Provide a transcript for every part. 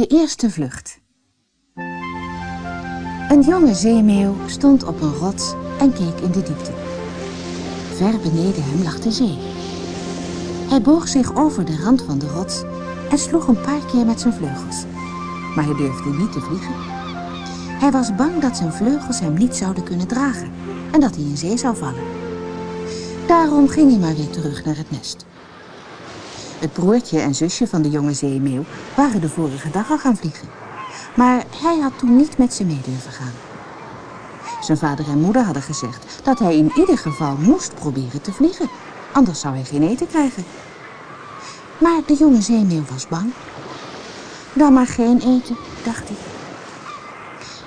De eerste vlucht. Een jonge zeemeeuw stond op een rots en keek in de diepte. Ver beneden hem lag de zee. Hij boog zich over de rand van de rots en sloeg een paar keer met zijn vleugels. Maar hij durfde niet te vliegen. Hij was bang dat zijn vleugels hem niet zouden kunnen dragen en dat hij in zee zou vallen. Daarom ging hij maar weer terug naar het nest. Het broertje en zusje van de jonge zeemeeuw waren de vorige dag al gaan vliegen. Maar hij had toen niet met ze mee durven gaan. Zijn vader en moeder hadden gezegd dat hij in ieder geval moest proberen te vliegen. Anders zou hij geen eten krijgen. Maar de jonge zeemeeuw was bang. Dan maar geen eten, dacht hij.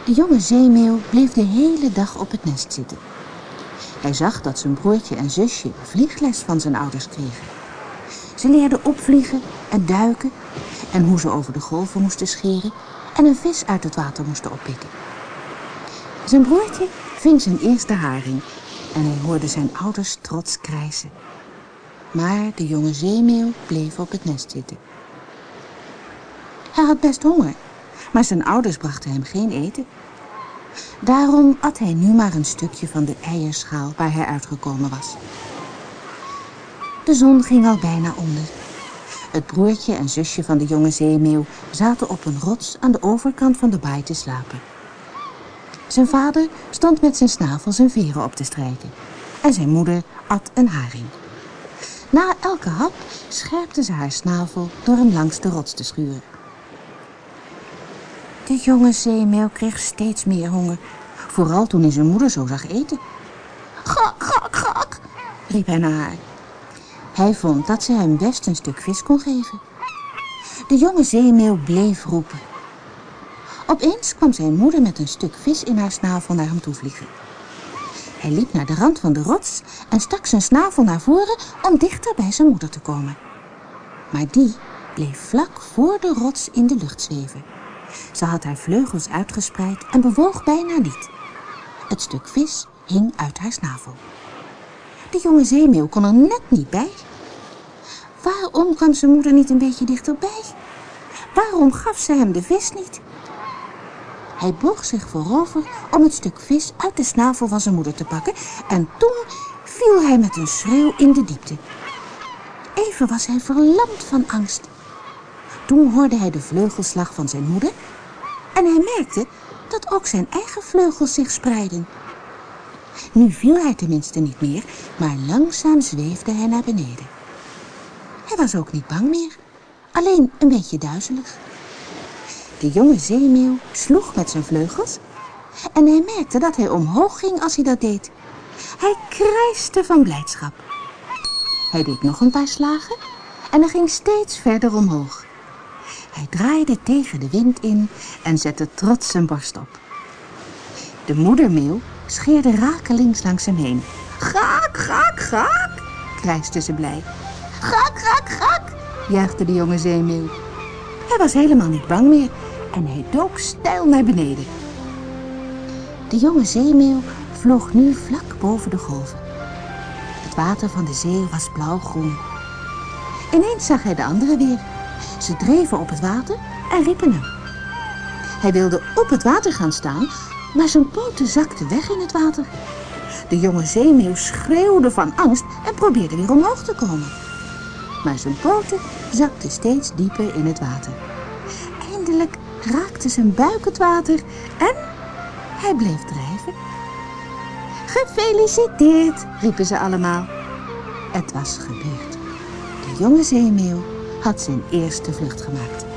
De jonge zeemeeuw bleef de hele dag op het nest zitten. Hij zag dat zijn broertje en zusje vliegles van zijn ouders kregen. Ze leerden opvliegen en duiken en hoe ze over de golven moesten scheren en een vis uit het water moesten oppikken. Zijn broertje ving zijn eerste haring en hij hoorde zijn ouders trots krijsen. Maar de jonge zeemeeuw bleef op het nest zitten. Hij had best honger, maar zijn ouders brachten hem geen eten. Daarom at hij nu maar een stukje van de eierschaal waar hij uitgekomen was. De zon ging al bijna onder. Het broertje en zusje van de jonge zeemeeuw zaten op een rots aan de overkant van de baai te slapen. Zijn vader stond met zijn snavel zijn veren op te strijken. En zijn moeder at een haring. Na elke hap scherpte ze haar snavel door hem langs de rots te schuren. De jonge zeemeeuw kreeg steeds meer honger. Vooral toen hij zijn moeder zo zag eten. Gak, gak, gak, riep hij naar haar. Hij vond dat ze hem best een stuk vis kon geven. De jonge zeemeeuw bleef roepen. Opeens kwam zijn moeder met een stuk vis in haar snavel naar hem toe vliegen. Hij liep naar de rand van de rots en stak zijn snavel naar voren om dichter bij zijn moeder te komen. Maar die bleef vlak voor de rots in de lucht zweven. Ze had haar vleugels uitgespreid en bewoog bijna niet. Het stuk vis hing uit haar snavel. De jonge zeemeeuw kon er net niet bij. Waarom kwam zijn moeder niet een beetje dichterbij? Waarom gaf ze hem de vis niet? Hij boog zich voorover om het stuk vis uit de snavel van zijn moeder te pakken en toen viel hij met een schreeuw in de diepte. Even was hij verlamd van angst. Toen hoorde hij de vleugelslag van zijn moeder en hij merkte dat ook zijn eigen vleugels zich spreidden. Nu viel hij tenminste niet meer, maar langzaam zweefde hij naar beneden. Hij was ook niet bang meer, alleen een beetje duizelig. De jonge zeemeeuw sloeg met zijn vleugels en hij merkte dat hij omhoog ging als hij dat deed. Hij krijste van blijdschap. Hij deed nog een paar slagen en hij ging steeds verder omhoog. Hij draaide tegen de wind in en zette trots zijn borst op. De moedermeeuw scheerde rakelings langs hem heen. Gak, gak, gak, krijste ze blij. Gak, gak, gak, juichte de jonge zeemeeuw. Hij was helemaal niet bang meer en hij dook steil naar beneden. De jonge zeemeeuw vloog nu vlak boven de golven. Het water van de zee was blauwgroen. Ineens zag hij de anderen weer. Ze dreven op het water en riepen hem. Hij wilde op het water gaan staan, maar zijn poten zakten weg in het water. De jonge zeemeeuw schreeuwde van angst en probeerde weer omhoog te komen. Maar zijn poten zakten steeds dieper in het water. Eindelijk raakte zijn buik het water en hij bleef drijven. Gefeliciteerd, riepen ze allemaal. Het was gebeurd. De jonge zeemeeuw had zijn eerste vlucht gemaakt.